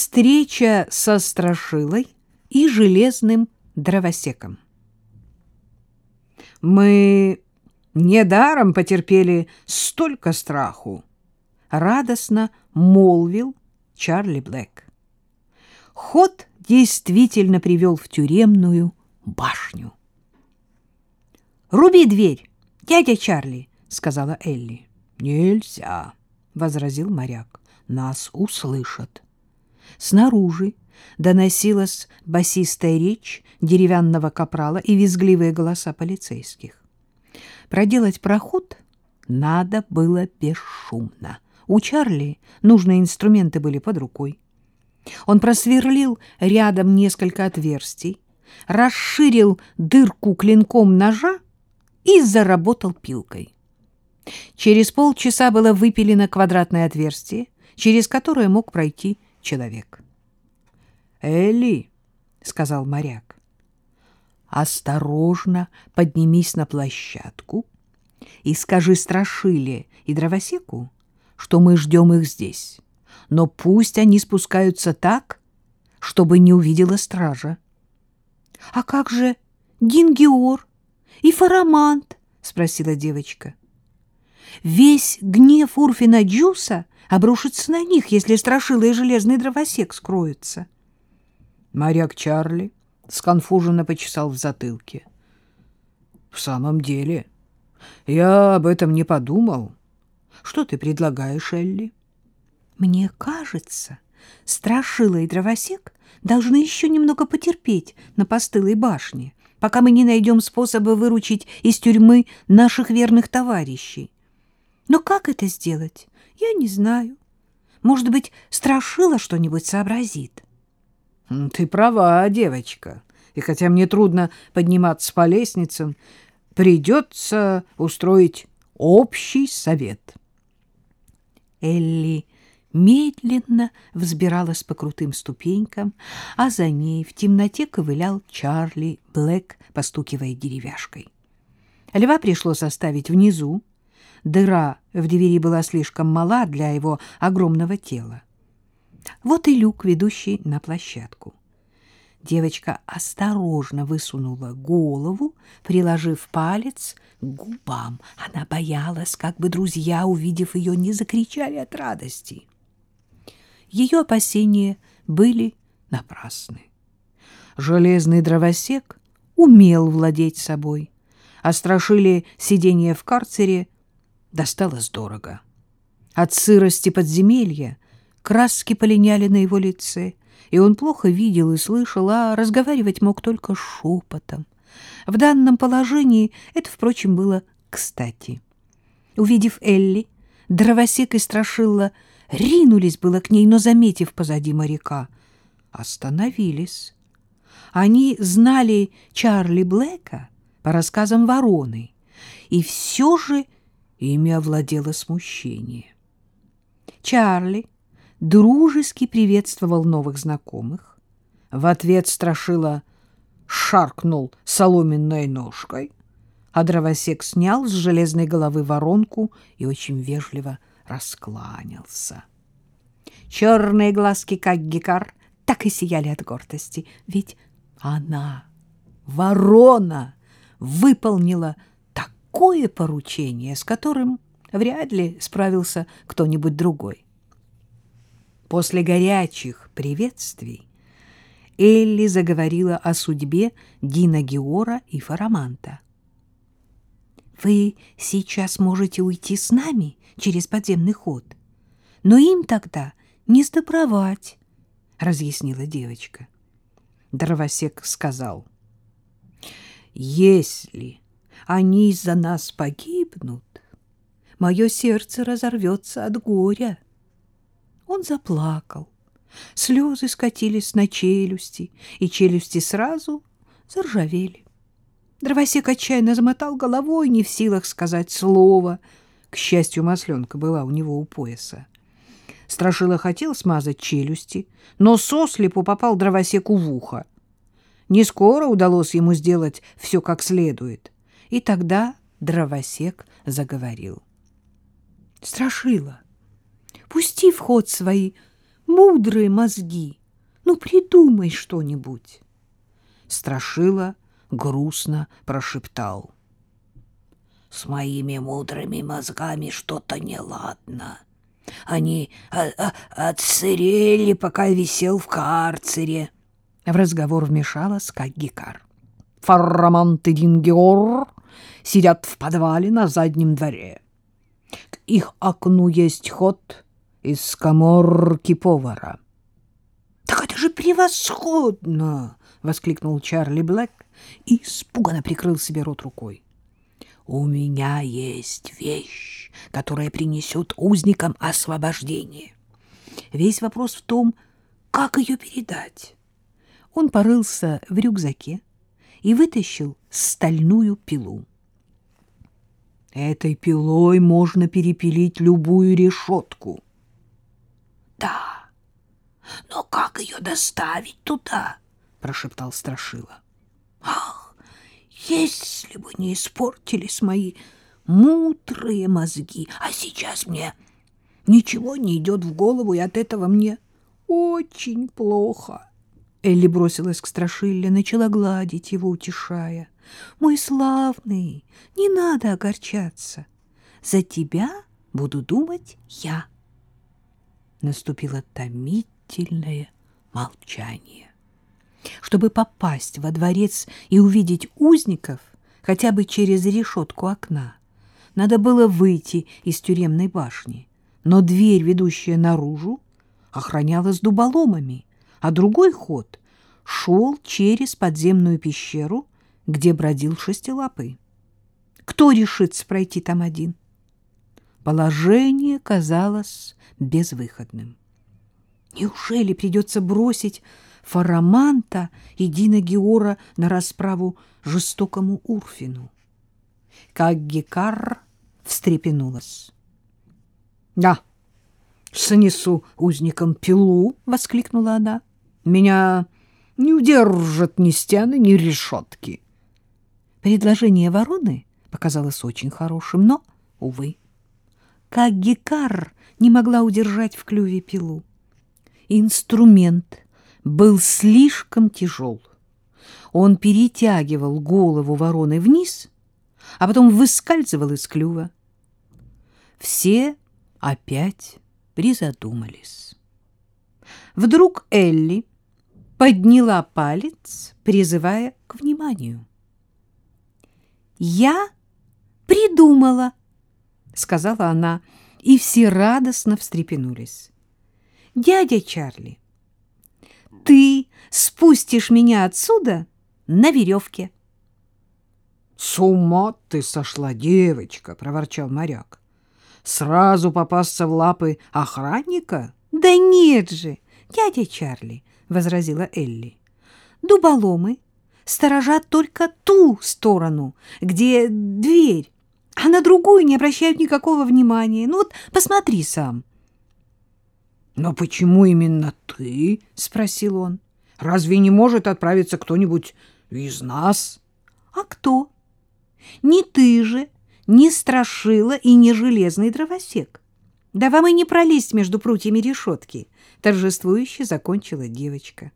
Встреча со Страшилой и железным дровосеком. Мы недаром потерпели столько страху, радостно молвил Чарли Блэк. Ход действительно привел в тюремную башню. «Руби дверь, дядя Чарли», — сказала Элли. «Нельзя», — возразил моряк. «Нас услышат». Снаружи доносилась басистая речь деревянного капрала и визгливые голоса полицейских. Проделать проход надо было бесшумно. У Чарли нужные инструменты были под рукой. Он просверлил рядом несколько отверстий, расширил дырку клинком ножа и заработал пилкой. Через полчаса было выпилено квадратное отверстие, через которое мог пройти человек. «Элли», — сказал моряк, — «осторожно поднимись на площадку и скажи Страшиле и Дровосеку, что мы ждем их здесь, но пусть они спускаются так, чтобы не увидела стража». «А как же Дингиор и Фарамант?» — спросила девочка. «Весь гнев Урфина Джуса обрушится на них, если страшила и железный дровосек скроются. Моряк Чарли сконфуженно почесал в затылке. — В самом деле, я об этом не подумал. Что ты предлагаешь, Элли? — Мне кажется, страшила и дровосек должны еще немного потерпеть на постылой башне, пока мы не найдем способа выручить из тюрьмы наших верных товарищей. Но как это сделать? Я не знаю. Может быть, Страшила что-нибудь сообразит. — Ты права, девочка. И хотя мне трудно подниматься по лестницам, придется устроить общий совет. Элли медленно взбиралась по крутым ступенькам, а за ней в темноте ковылял Чарли Блэк, постукивая деревяшкой. Льва пришлось оставить внизу, Дыра в двери была слишком мала для его огромного тела. Вот и люк, ведущий на площадку. Девочка осторожно высунула голову, приложив палец к губам. Она боялась, как бы друзья, увидев ее, не закричали от радости. Ее опасения были напрасны. Железный дровосек умел владеть собой, а сидение в карцере — досталось дорого. От сырости подземелья краски полиняли на его лице, и он плохо видел и слышал, а разговаривать мог только шепотом. В данном положении это, впрочем, было кстати. Увидев Элли, дровосек и страшила ринулись было к ней, но, заметив позади моряка, остановились. Они знали Чарли Блэка по рассказам вороны, и все же ими овладело смущение. Чарли дружески приветствовал новых знакомых. В ответ страшила шаркнул соломенной ножкой, а дровосек снял с железной головы воронку и очень вежливо раскланялся. Черные глазки, как гекар, так и сияли от гордости, ведь она, ворона, выполнила такое поручение, с которым вряд ли справился кто-нибудь другой. После горячих приветствий Элли заговорила о судьбе Дина Геора и Фараманта. «Вы сейчас можете уйти с нами через подземный ход, но им тогда не сдобровать», — разъяснила девочка. Дровосек сказал, «Если они из-за нас погибнут, мое сердце разорвется от горя. Он заплакал. Слезы скатились на челюсти, и челюсти сразу заржавели. Дровосек отчаянно замотал головой, не в силах сказать слова. К счастью, масленка была у него у пояса. Страшила хотел смазать челюсти, но сослепу попал дровосеку в ухо. Не скоро удалось ему сделать все как следует. И тогда дровосек заговорил. — Страшила, пусти в ход свои мудрые мозги. Ну, придумай что-нибудь. Страшила грустно прошептал. С моими мудрыми мозгами что-то неладно. Они а, а, отсырели, пока висел в карцере. В разговор вмешалась Каггикар. Фаррамант и Дингеор сидят в подвале на заднем дворе. К их окну есть ход из коморки повара. — Так это же превосходно! — воскликнул Чарли Блэк и испуганно прикрыл себе рот рукой. — У меня есть вещь, которая принесет узникам освобождение. Весь вопрос в том, как ее передать. Он порылся в рюкзаке и вытащил стальную пилу. Этой пилой можно перепилить любую решетку. — Да, но как ее доставить туда? — прошептал Страшила. — Ах, если бы не испортились мои мудрые мозги, а сейчас мне ничего не идет в голову, и от этого мне очень плохо. Элли бросилась к Страшилле, начала гладить его, утешая. «Мой славный, не надо огорчаться. За тебя буду думать я». Наступило томительное молчание. Чтобы попасть во дворец и увидеть узников хотя бы через решетку окна, надо было выйти из тюремной башни, но дверь, ведущая наружу, охранялась дуболомами, а другой ход шел через подземную пещеру, где бродил шестилапый. Кто решится пройти там один? Положение казалось безвыходным. Неужели придется бросить Фараманта и Дина Геора на расправу жестокому Урфину? Как Гекар встрепенулась. — Да, снесу узникам пилу, — воскликнула она. — Меня не удержат ни стены, ни решетки. Предложение вороны показалось очень хорошим, но, увы, как Гекар не могла удержать в клюве пилу. Инструмент был слишком тяжел. Он перетягивал голову вороны вниз, а потом выскальзывал из клюва. Все опять призадумались. Вдруг Элли подняла палец, призывая к вниманию. «Я придумала!» — сказала она, и все радостно встрепенулись. «Дядя Чарли, ты спустишь меня отсюда на веревке». «С ума ты сошла, девочка!» — проворчал моряк. «Сразу попасться в лапы охранника?» «Да нет же, дядя Чарли!» — возразила Элли. «Дуболомы сторожат только ту сторону, где дверь, а на другую не обращают никакого внимания. Ну вот посмотри сам». «Но почему именно ты?» — спросил он. «Разве не может отправиться кто-нибудь из нас?» «А кто? Не ты же, не Страшила и не Железный дровосек. Да вам и не пролезть между прутьями решетки», — торжествующе закончила девочка.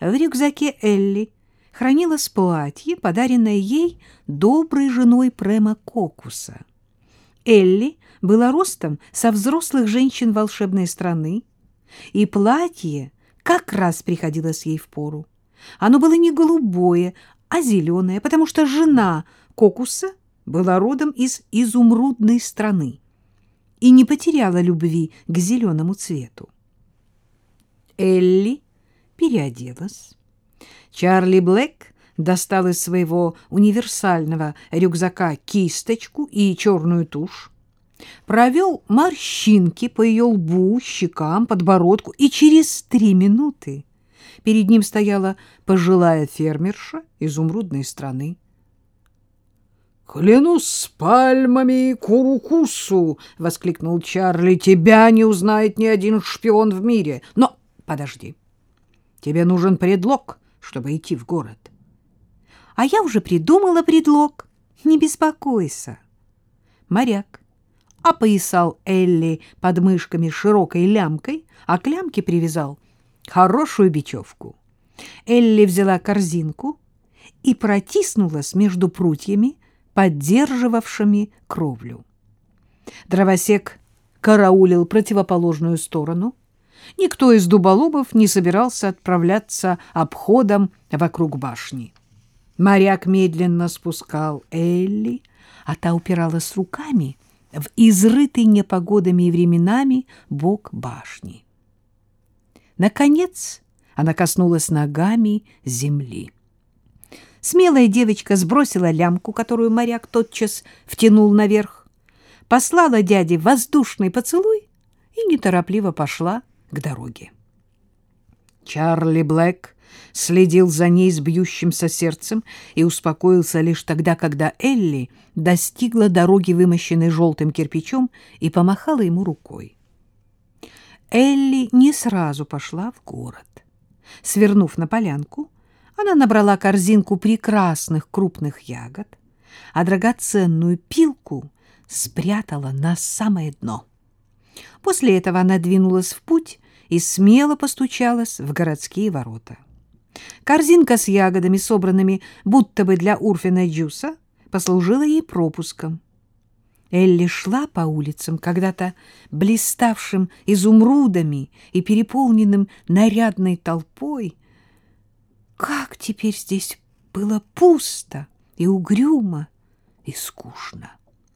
В рюкзаке Элли хранилось платье, подаренное ей доброй женой Према Кокуса. Элли была ростом со взрослых женщин волшебной страны, и платье как раз приходилось ей в пору. Оно было не голубое, а зеленое, потому что жена Кокуса была родом из изумрудной страны и не потеряла любви к зеленому цвету. Элли переоделась. Чарли Блэк достал из своего универсального рюкзака кисточку и черную тушь, провел морщинки по ее лбу, щекам, подбородку, и через три минуты перед ним стояла пожилая фермерша изумрудной страны. «Клянусь пальмами Курукусу!» — воскликнул Чарли. «Тебя не узнает ни один шпион в мире. Но подожди, тебе нужен предлог, чтобы идти в город». «А я уже придумала предлог. Не беспокойся». Моряк опоясал Элли под мышками широкой лямкой, а к лямке привязал хорошую бечевку. Элли взяла корзинку и протиснулась между прутьями, поддерживавшими кровлю. Дровосек караулил противоположную сторону. Никто из дуболобов не собирался отправляться обходом вокруг башни. Моряк медленно спускал Элли, а та упиралась руками в изрытый непогодами и временами бок башни. Наконец она коснулась ногами земли. Смелая девочка сбросила лямку, которую моряк тотчас втянул наверх, послала дяде воздушный поцелуй и неторопливо пошла к дороге. Чарли Блэк следил за ней с бьющимся сердцем и успокоился лишь тогда, когда Элли достигла дороги, вымощенной желтым кирпичом, и помахала ему рукой. Элли не сразу пошла в город. Свернув на полянку, она набрала корзинку прекрасных крупных ягод, а драгоценную пилку спрятала на самое дно. После этого она двинулась в путь и смело постучалась в городские ворота. Корзинка с ягодами, собранными будто бы для Урфина Джуса, послужила ей пропуском. Элли шла по улицам, когда-то блиставшим изумрудами и переполненным нарядной толпой. Как теперь здесь было пусто и угрюмо и скучно!